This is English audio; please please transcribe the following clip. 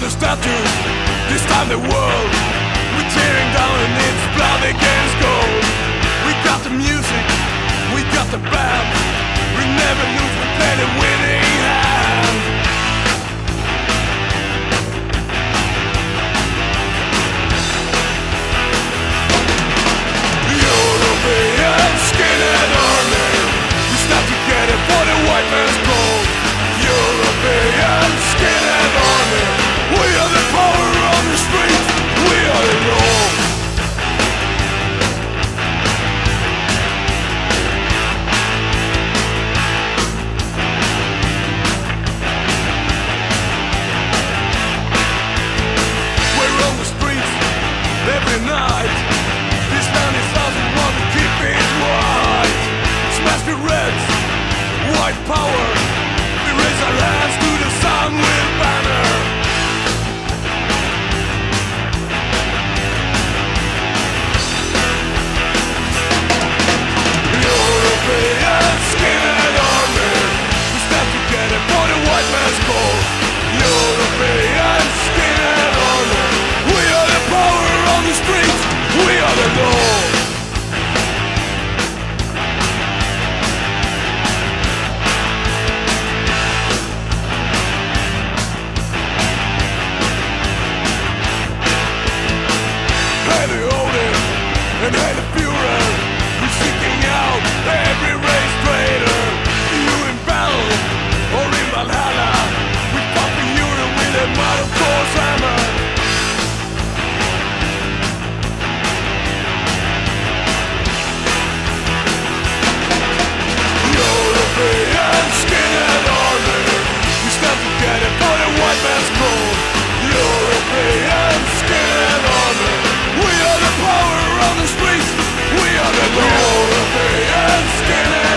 the statues, this time the world. We're tearing down and it's blood against gold. We got the music, we got the band. We never lose, we play the winning hand. European skinhead army, we stand together for the white man's gold. European still